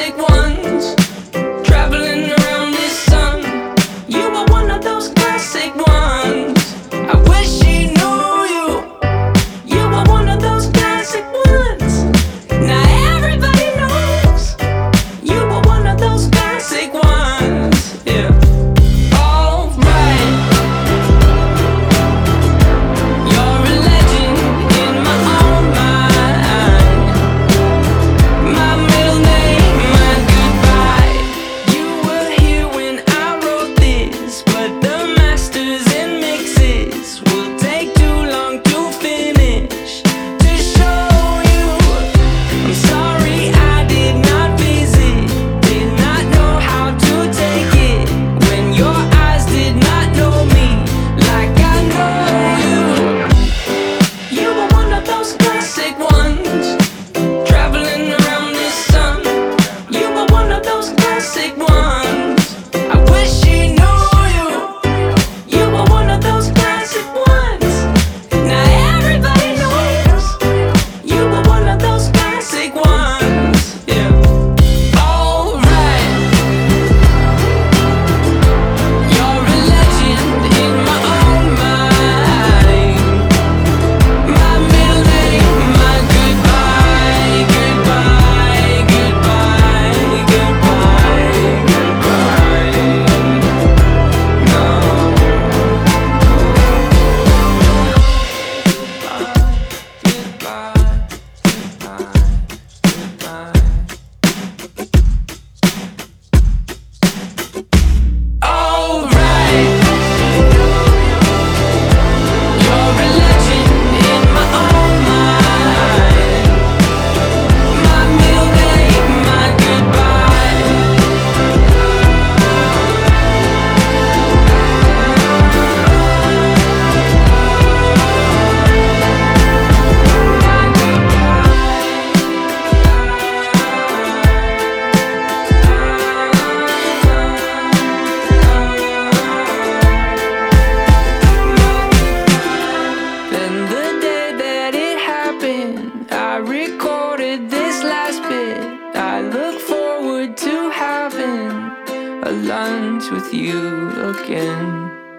take one. I look forward to having a lunch with you again.